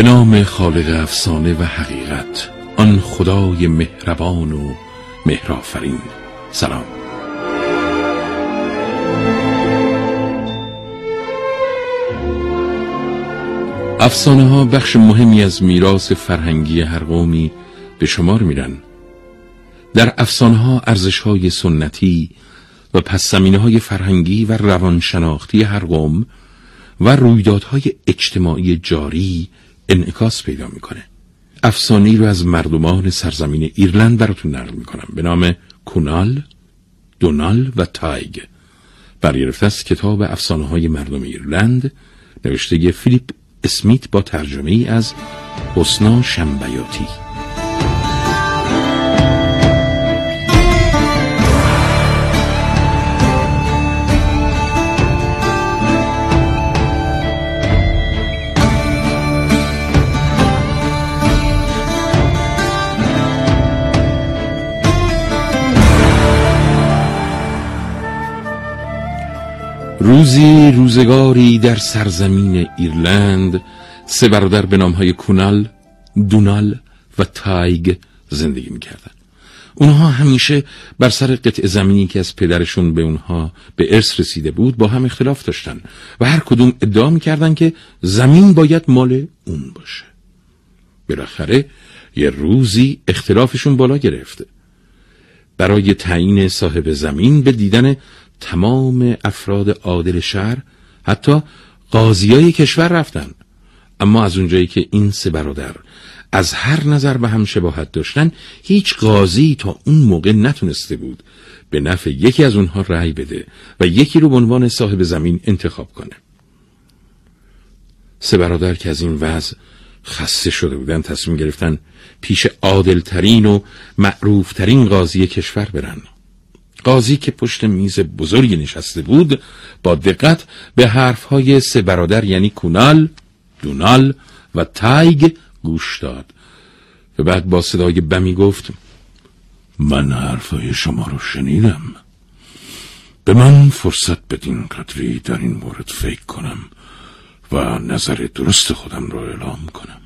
به نام خالق افسانه و حقیقت آن خدای مهربان و مهرافرین سلام. افسانه ها بخش مهمی از میراث فرهنگی هر قومی به شمار میرن. در افسانه ها ارزش های سنتی و پس های فرهنگی و روانشناختی هر قوم و رویدادهای اجتماعی جاری انعکاس پیدا می‌کنه. افسانه رو از مردمان سرزمین ایرلند براتون نقل می‌کنم. به نام کونال دونال و تایگ. برگرفته از کتاب افسانه های مردم ایرلند نوشته فیلیپ اسمیت با ترجمه ای از حسنا شنبیاتی. روزی روزگاری در سرزمین ایرلند سه برادر به نامهای کونال، دونال و تایگ زندگی می‌کردن اونها همیشه بر سر قطع زمینی که از پدرشون به اونها به ارث رسیده بود با هم اختلاف داشتن و هر کدوم ادعا می‌کردن که زمین باید مال اون باشه. بالاخره یه روزی اختلافشون بالا گرفته برای تعیین صاحب زمین به دیدن تمام افراد عادل شهر حتی قاضیای کشور رفتن. اما از اونجایی که این سه برادر از هر نظر به هم شباهت داشتن هیچ قاضی تا اون موقع نتونسته بود به نفع یکی از اونها رأی بده و یکی رو به عنوان صاحب زمین انتخاب کنه. سه برادر که از این وضع خسته شده بودن تصمیم گرفتن پیش عادلترین و معروفترین قاضی کشور برن. قاضی که پشت میز بزرگی نشسته بود با دقت به حرفهای سه برادر یعنی کونال، دونال و تایگ گوش داد. و بعد با صدای بمی گفت من حرفهای شما رو شنیدم. به من فرصت بدین قدری در این مورد فکر کنم و نظر درست خودم را اعلام کنم.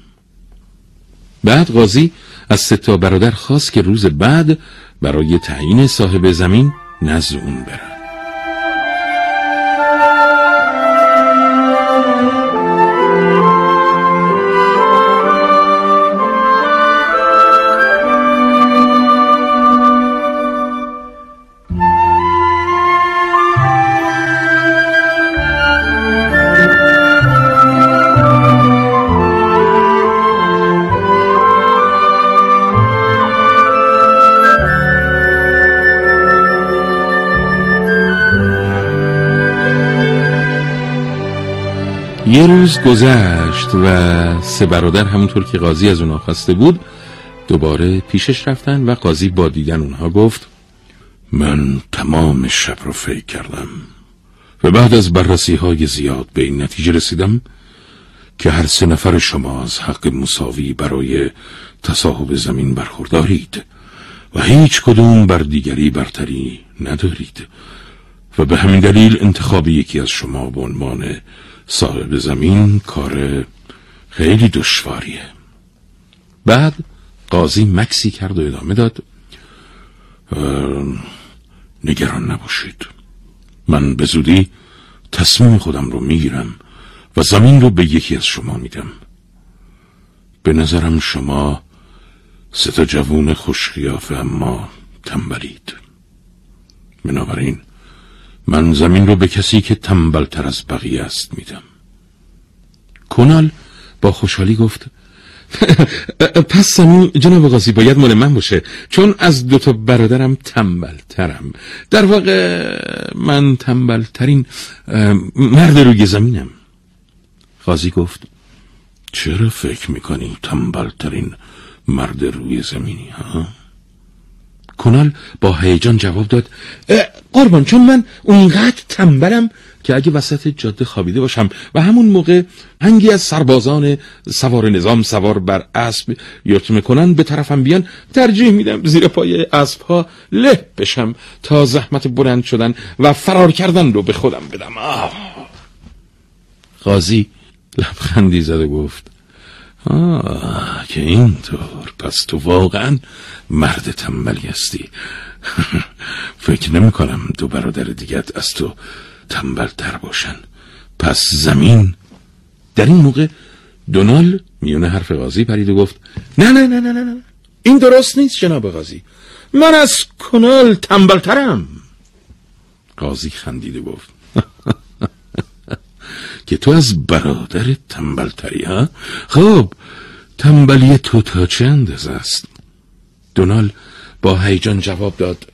بعد قاضی از ستا برادر خواست که روز بعد برای تعیین صاحب زمین نزد اون برن. یه روز گذشت و سه برادر همونطور که قاضی از اونها خواسته بود دوباره پیشش رفتن و قاضی با دیدن اونها گفت من تمام شب رو فکر کردم و بعد از بررسی های زیاد به این نتیجه رسیدم که هر سه نفر شما از حق مساوی برای تصاحب زمین برخوردارید و هیچ کدوم بر دیگری برتری ندارید و به همین دلیل انتخاب یکی از شما به عنوان صاحب زمین کار خیلی دشواریه. بعد قاضی مکسی کرد و ادامه داد نگران نباشید. من به زودی تصمیم خودم رو می‌گیرم و زمین رو به یکی از شما میدم. به نظرم شما سه جوون خوشخیافه اما تنبلید بنابراین من زمین رو به کسی که تنبلتر از بقیه است میدم. کنال با خوشحالی گفت پس زمین جناب قاضی باید مال من باشه چون از دوتا برادرم تنبلترم. در واقع من تنبلترین مرد روی زمینم. قاضی گفت چرا فکر می‌کنی تنبلترین مرد روی زمینی ها؟ کنال با هیجان جواب داد قربان چون من اونقدر تنبلم که اگه وسط جاده خوابیده باشم و همون موقع هنگی از سربازان سوار نظام سوار بر اسب یرتمه کنن به طرفم بیان ترجیح میدم زیر پای اسب ها له بشم تا زحمت بلند شدن و فرار کردن رو به خودم بدم آه. قاضی لبخندی زد و گفت آه که اینطور پس تو واقعا مرد تنبلی هستی. فکر نمی کنم دو برادر دیگت از تو تنبل تر باشن. پس زمین در این موقع دونال میونه حرف قاضی پرید و گفت نه نه نه نه نه. این درست نیست جناب قاضی. من از کنال تنبلترم. قاضی خندید و گفت که تو از برادر تنبلتری ها؟ خب تنبلی تو تا اندازه است؟ دونال با هیجان جواب داد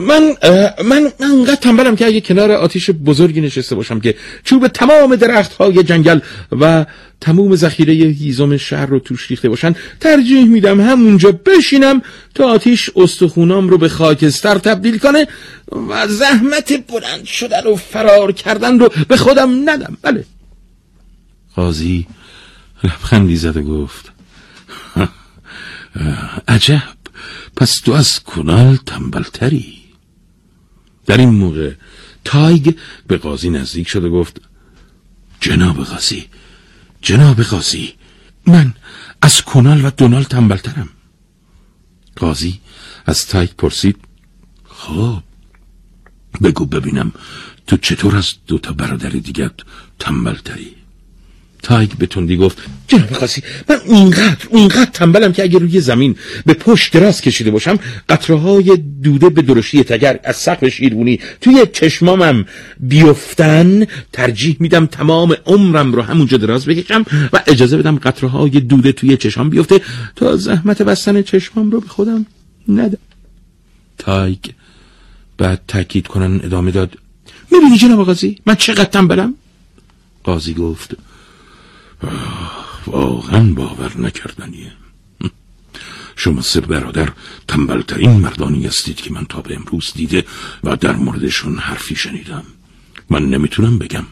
من من من انقدر تنبلم که اگه کنار آتیش بزرگی نشسته باشم که چوب تمام درخت های جنگل و تموم ذخیره هیزم شهر رو توش ریخته باشن ترجیح میدم همونجا بشینم تا آتیش استخونام رو به خاکستر تبدیل کنه و زحمت بلند شدن و فرار کردن رو به خودم ندم. بله. قاضی لبخندی زد و گفت عجب. پس تو از کنال تنبلتری. در این موقع تایگ به قاضی نزدیک شد و گفت جناب قاضی جناب قاضی من از کنال و دونال تنبلترم. قاضی از تایگ پرسید خب بگو ببینم تو چطور از دوتا برادر دیگت تنبلتری؟ تایگ به تندی گفت جناب قاضی من اونقدر اونقدر تنبلم که اگر روی زمین به پشت دراز کشیده باشم قطره های دوده به درشتی تگرگ از سقف شیرونی توی چشمامم بیفتن ترجیح میدم تمام عمرم رو همونجا دراز بکشم و اجازه بدم قطره های دوده توی چشمام بیفته تا زحمت بستن چشمام رو به خودم ندم تایگ بعد تاکید کنن ادامه داد می‌بینی جناب قاضی من چقدر تنبلم؟ قاضی گفت واقعا باور نکردنیه. شما سه برادر تنبلترین مردانی هستید که من تا به امروز دیده و در موردشون حرفی شنیدم. من نمی‌تونم بگم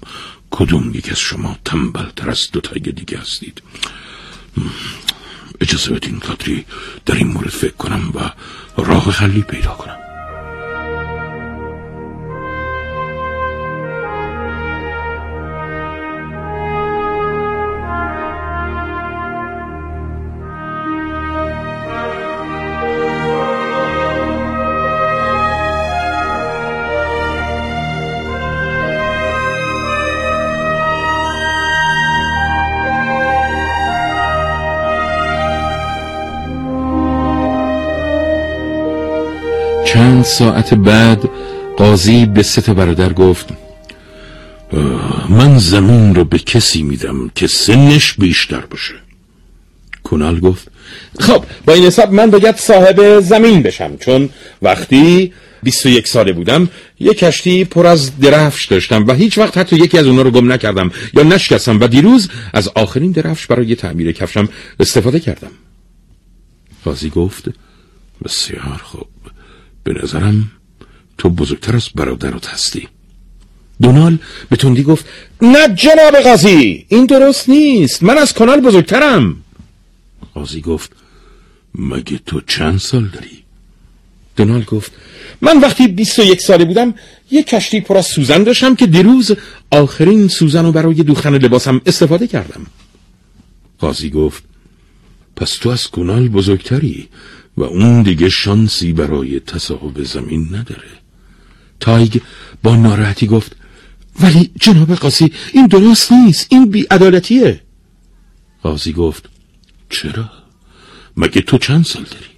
کدوم یک از شما تنبلتر از دوتای دیگه هستید. اجازه بدین قدری در این مورد فکر کنم و راه حلی پیدا کنم. ساعت بعد قاضی به سه برادر گفت من زمین رو به کسی میدم که سنش بیشتر باشه. کنال گفت خب با این حساب من باید صاحب زمین بشم چون وقتی 21 ساله بودم یه کشتی پر از درفش داشتم و هیچ وقت حتی یکی از اونا رو گم نکردم یا نشکستم و دیروز از آخرین درفش برای تعمیر کفشم استفاده کردم. قاضی گفت بسیار خوب. به نظرم تو بزرگتر از برادرت هستی. دونال به تندی گفت نه جناب قاضی این درست نیست. من از کنال بزرگترم. قاضی گفت مگه تو چند سال داری؟ دونال گفت من وقتی 21 ساله بودم یه کشتی پر از سوزن داشتم که دیروز آخرین سوزن رو برای دوختن لباسم استفاده کردم. قاضی گفت پس تو از کنال بزرگتری. و اون دیگه شانسی برای تصاحب زمین نداره تایگ با ناراحتی گفت ولی جناب قاضی این درست نیست این بیعدالتیه قاضی گفت چرا؟ مگه تو چند سال داری؟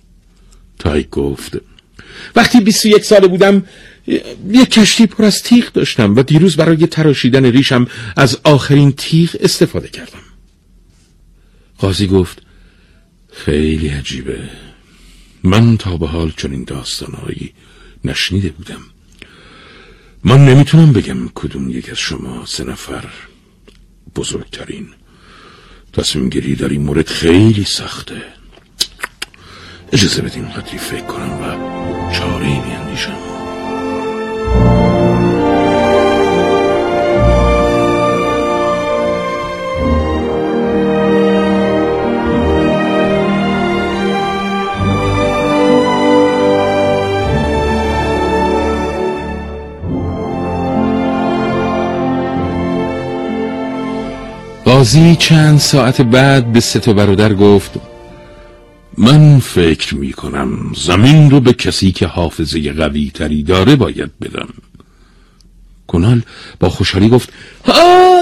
تایگ گفت وقتی 21 ساله بودم یه کشتی پر از تیغ داشتم و دیروز برای تراشیدن ریشم از آخرین تیغ استفاده کردم قاضی گفت خیلی عجیبه من تا به حال چنین داستانهایی نشنیده بودم. من نمی‌تونم بگم کدوم یک از شما سه نفر بزرگترین. تصمیم گیری در این مورد خیلی سخته. اجازه بدین قدری فکر کنم و چاره میاندیشم قاضی چند ساعت بعد به سه برادر گفت من فکر می کنم زمین رو به کسی که حافظه قوی تری داره باید بدم کنال با خوشحالی گفت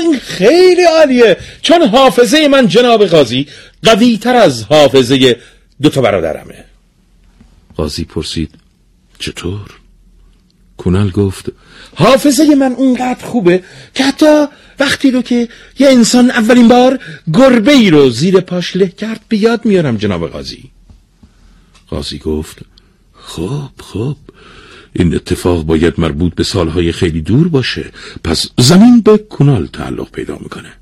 این خیلی عالیه چون حافظه من جناب قاضی قوی تر از حافظه دوتا برادرمه قاضی پرسید چطور؟ کنال گفت حافظه من اونقدر خوبه که حتی وقتی رو که یه انسان اولین بار گربه ای رو زیر پاش له کرد به یاد میارم جناب قاضی. قاضی گفت خب خب این اتفاق باید مربوط به سالهای خیلی دور باشه پس زمین به کنال تعلق پیدا می‌کنه.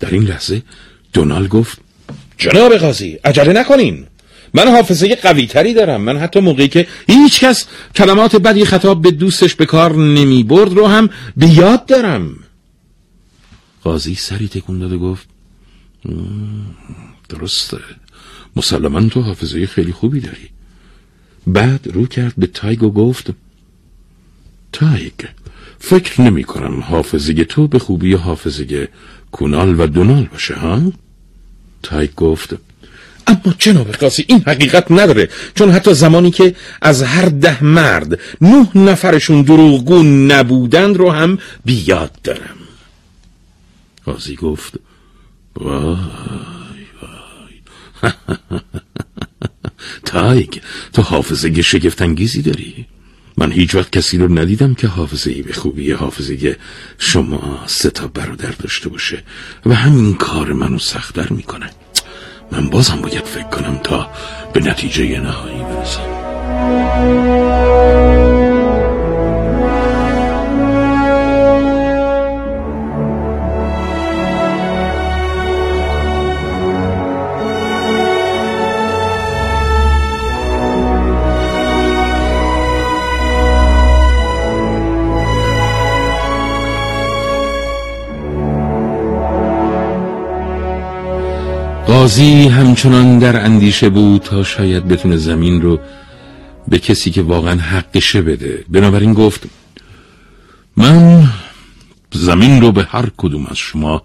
در این لحظه دونال گفت جناب قاضی عجله نکنین. من حافظه قوی تری دارم. من حتی موقعی که هیچ کس کلمات بدی خطاب به دوستش به کار نمی برد رو هم به یاد دارم. قاضی سری تکون داد و گفت درسته. مسلما تو حافظه خیلی خوبی داری. بعد رو کرد به تایگ و گفت تایگ فکر نمی کنم حافظه تو به خوبی حافظه کونال و دونال باشه ها؟ تایگ گفت اما جناب قاضی این حقیقت نداره چون حتی زمانی که از هر ده مرد نه نفرشون دروغگو نبودند رو هم بیاد دارم. قاضی گفت. وای وای. تایگ تو حافظه شگفتانگیزی داری؟ من هیچ وقت کسی رو ندیدم که حافظه ای به خوبی حافظه شما سه تا برادر داشته باشه و همین کار منو سختتر می‌کنه. من بازم باید فکر کنم تا به نتیجه نهایی برسم. قاضی همچنان در اندیشه بود تا شاید بتونه زمین رو به کسی که واقعا حقشه بده. بنابراین گفت من زمین رو به هر کدوم از شما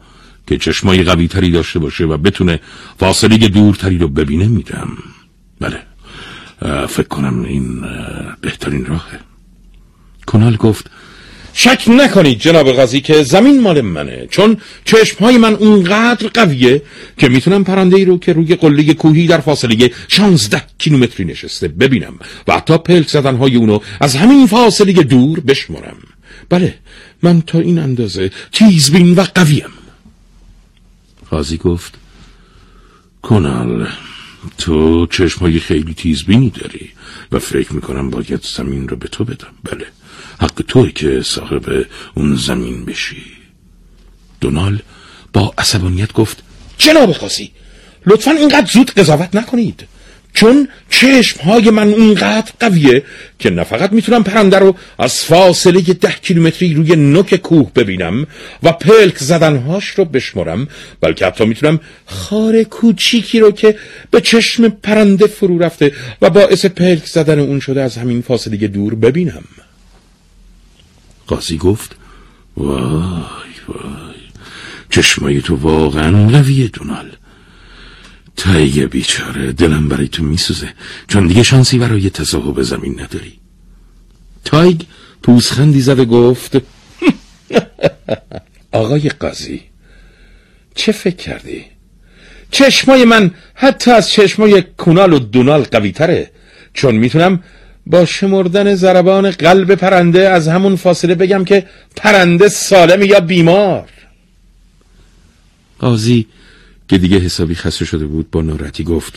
که چشمای قوی تری داشته باشه و بتونه فاصله دورتری رو ببینه میدم. بله. فکر کنم این بهترین راهه. کنال گفت شک نکنید جناب قاضی که زمین مال منه چون چشمهای من اونقدر قویه که می‌تونم پرنده ای رو که روی قله کوهی در فاصله 16 کیلومتری نشسته ببینم و حتی پلک زدنهای اونو از همین فاصله دور بشمرم. بله من تا این اندازه تیزبین و قویم. قاضی گفت کنال تو چشمهای خیلی تیزبینی داری و فکر می‌کنم باید زمین رو به تو بدم. بله. حق توی که صاحب اون زمین بشی. دونال با عصبانیت گفت جناب قاضی لطفا اینقدر زود قضاوت نکنید. چون چشم های من اونقدر قویه که نه فقط می‌تونم پرنده رو از فاصله ده کیلومتری روی نوک کوه ببینم و پلک زدنهاش رو بشمرم بلکه حتی می‌تونم خار کوچیکی رو که به چشم پرنده فرو رفته و باعث پلک زدن اون شده از همین فاصله دور ببینم. قاضی گفت وای وای چشمای تو واقعا قویه دونال تایه بیچاره دلم برای تو میسوزه چون دیگه شانسی برای تصاحب زمین نداری تایگ پوزخندی زد و گفت آقای قاضی چه فکر کردی؟ چشمای من حتی از چشمای کونال و دونال قوی تره چون می‌تونم با شمردن ضربان قلب پرنده از همون فاصله بگم که پرنده سالم یا بیمار. قاضی که دیگه حسابی خسته شده بود با ناراحتی گفت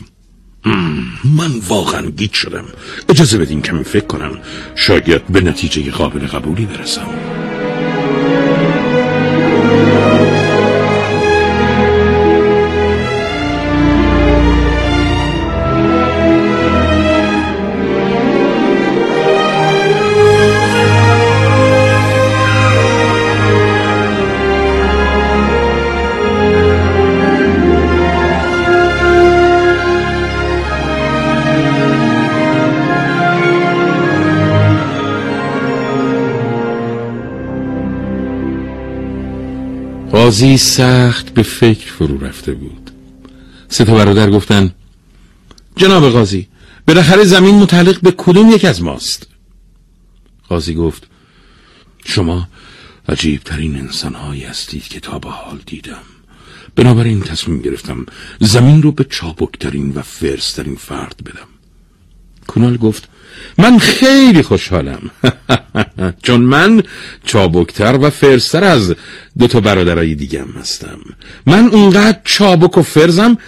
من واقعا گیت شدم. اجازه بدین کمی فکر کنم. شاید به نتیجه قابل قبولی برسم. قاضی سخت به فکر فرو رفته بود. سه تا برادر گفتن جناب قاضی بالاخره زمین متعلق به کدوم یک از ماست؟ قاضی گفت شما عجیب ترین انسان هایی هستید که تا به حال دیدم. بنابراین تصمیم گرفتم زمین رو به چابکترین و فرسترین فرد بدم. کنال گفت من خیلی خوشحالم. چون من چابکتر و فرستر از دو تا برادرای دیگم هستم. من اونقدر چابک و فرزم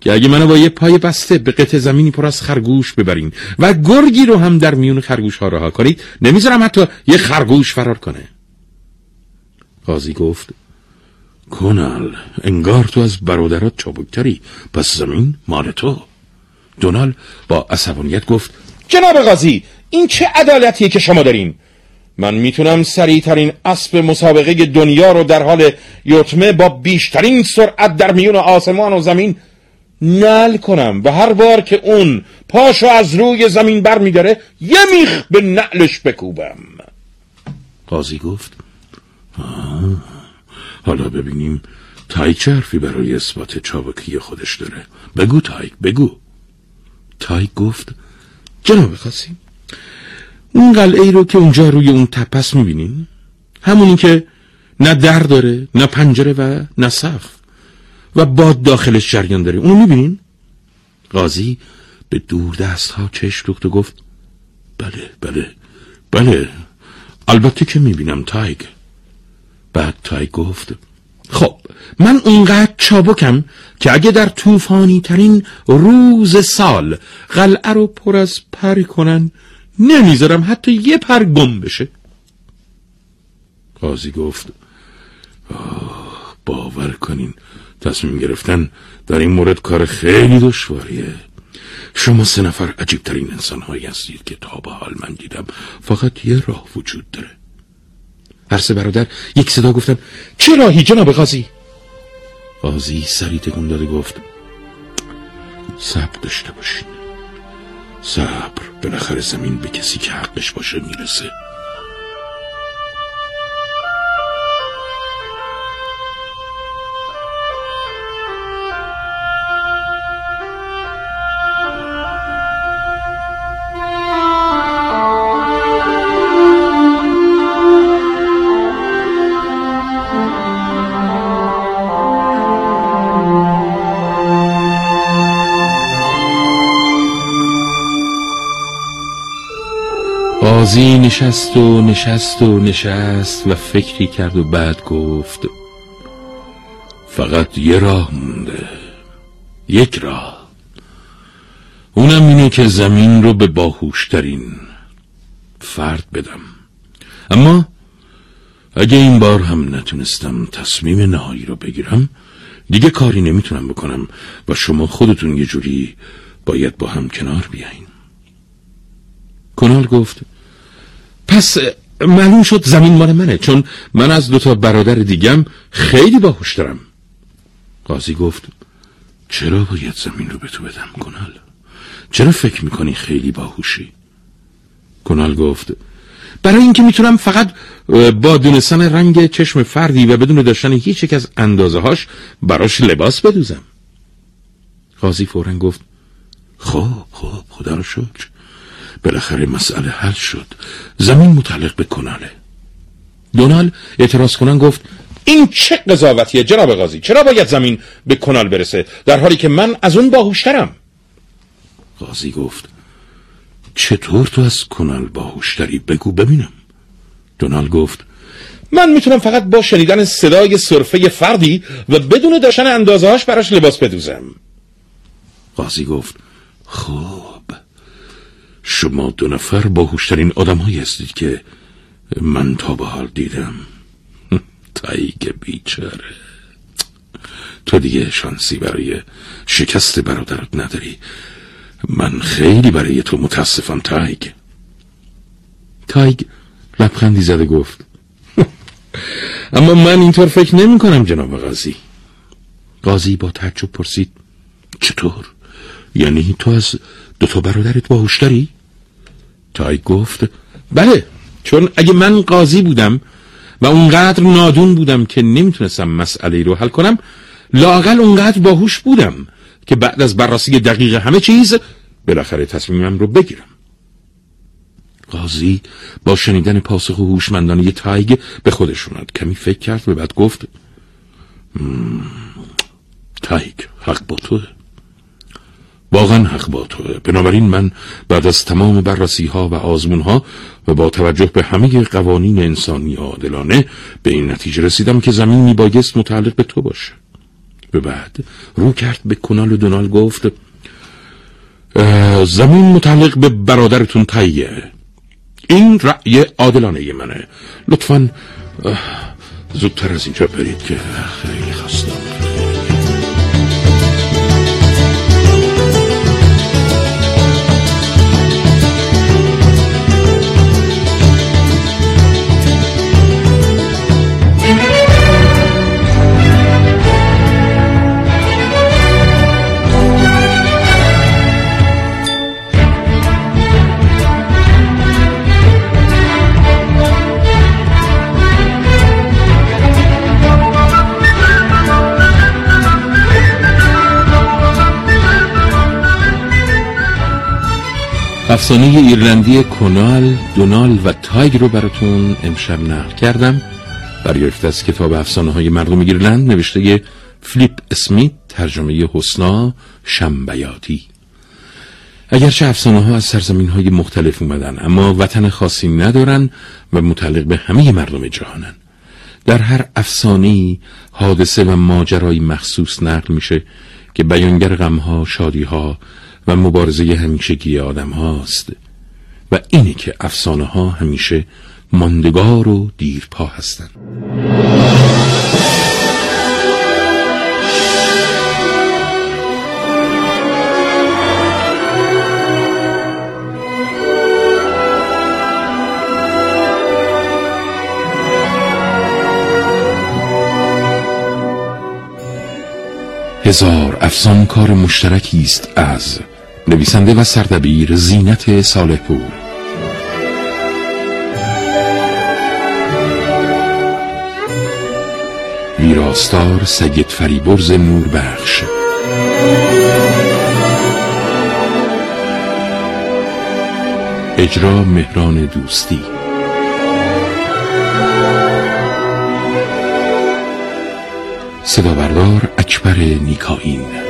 که اگه منو با یه پای بسته به قطع زمینی پر از خرگوش ببرین و گرگی رو هم در میون خرگوش ها رها کنید نمی‌ذارم حتی یه خرگوش فرار کنه. قاضی گفت کنال انگار تو از برادرات چابکتری پس زمین مال تو. دونال با عصبانیت گفت جناب قاضی این چه عدالتیه که شما دارین من می‌تونم سریعترین اسب مسابقه دنیا رو در حال یطمه با بیشترین سرعت در میون آسمان و زمین نل کنم و هر بار که اون پاشو از روی زمین بر میداره یه میخ به نعلش بکوبم. قاضی گفت حالا ببینیم تایگ چه حرفی برای اثبات چابکی خودش داره. بگو تایگ بگو. تایگ گفت جناب قاضی اون قلعه ای رو که اونجا روی اون تپه‌س می‌بینین همونی که نه در داره نه پنجره و نه سقف. و باد داخلش جریان داره اونو می‌بینین قاضی به دور دست ها چشم و گفت بله بله بله. البته که می‌بینم تایگ. بعد تایگ گفت خب من اونقدر چابکم که اگه در طوفانی ترین روز سال قلعه رو پر از پر کنن نمی‌ذارم حتی یه پر گم بشه. قاضی گفت باور کنین تصمیم گرفتن در این مورد کار خیلی دشواریه. شما سه نفر عجیبترین انسان هایی هستید که تا به حال من دیدم فقط یه راه وجود داره. هر سه برادر یک صدا گفتن چه راهی جناب قاضی؟ قاضی سری تکون داده گفت صبر داشته باشین. صبر بالاخره زمین به کسی که حقش باشه می‌رسه. قاضی نشست و نشست و نشست و فکری کرد و بعد گفت فقط یه راه مونده یک راه. اونم اینه که زمین رو به باهوشترین فرد بدم. اما اگه این بار هم نتونستم تصمیم نهایی رو بگیرم دیگه کاری نمی‌تونم بکنم و شما خودتون یه جوری باید با هم کنار بیاین. کنال گفت پس معلوم شد زمین مال منه چون من از دوتا برادر دیگم خیلی باهوش دارم. قاضی گفت چرا باید زمین رو به تو بدم کنال؟ چرا فکر می‌کنی خیلی باهوشی؟ کنال گفت برای اینکه می‌تونم فقط با دونستن رنگ چشم فردی و بدون داشتن هیچ یک از اندازه هاش براش لباس بدوزم. قاضی فورا گفت خب خب خدا رو شکر. بالاخره مسئله حل شد. زمین متعلق به کناله. دونال اعتراض کنن گفت این چه قضاوتیه جناب قاضی چرا باید زمین به کنال برسه؟ در حالی که من از اون باهوشترم. قاضی گفت چطور تو از کنال باهوشتری بگو ببینم؟ دونال گفت من می‌تونم فقط با شنیدن صدای سرفه فردی و بدون داشتن اندازه هاش براش لباس بدوزم. قاضی گفت خوب شما دو نفر باهوشترین آدمهایی هستید که من تا به حال دیدم. تایگ بیچاره. تو دیگه شانسی برای شکست برادرت نداری. من خیلی برای تو متاسفم تایگ تایگ لبخندی زده گفت. اما من اینطور فکر نمی کنم جناب قاضی. قاضی با تعجب پرسید چطور؟ یعنی تو از دو تا برادرت باهوشتری؟ تای گفت بله چون اگه من قاضی بودم و اونقدر نادون بودم که نمی‌تونستم مسئله رو حل کنم لاقل اونقدر باهوش بودم که بعد از بررسی دقیق همه چیز بالاخره تصمیمم رو بگیرم. قاضی با شنیدن پاسخ هوشمندانه تایگ به خودش اومد. کمی فکر کرد و بعد گفت تایگ حق با توه. واقعا حق با توه. بنابراین من بعد از تمام بررسی ها و آزمون ها و با توجه به همه قوانین انسانی عادلانه به این نتیجه رسیدم که زمین می بایست متعلق به تو باشه. به بعد رو کرد به کنال و دونال گفت زمین متعلق به برادرتون تاییه این رأی عادلانه منه. لطفا زودتر از اینجا برید که خیلی خستم افسانه ایرلندی کنال، دونال و تایگ رو براتون امشب نقل کردم. برگرفته از کتاب افسانه های مردم ایرلند نوشته فیلیپ اسمیت ترجمه حسنا شنبیاتی. اگرچه افسانه ها از سرزمین های مختلف اومدن اما وطن خاصی ندارن و متعلق به همه مردم جهانن. در هر افسانه حادثه و ماجرای مخصوص نقل میشه که بیانگر غمها، شادیها و مبارزه همیشگی آدم هاست و اینه که افسانه ها همیشه ماندگار و دیرپا هستند. هزار افسان کار مشترکی است از نویسنده و سردبیر زینت صالح پور ویراستار سید فریبرز نوربخش. اجرا مهران دوستی. صدا بردار اکبر نیکاین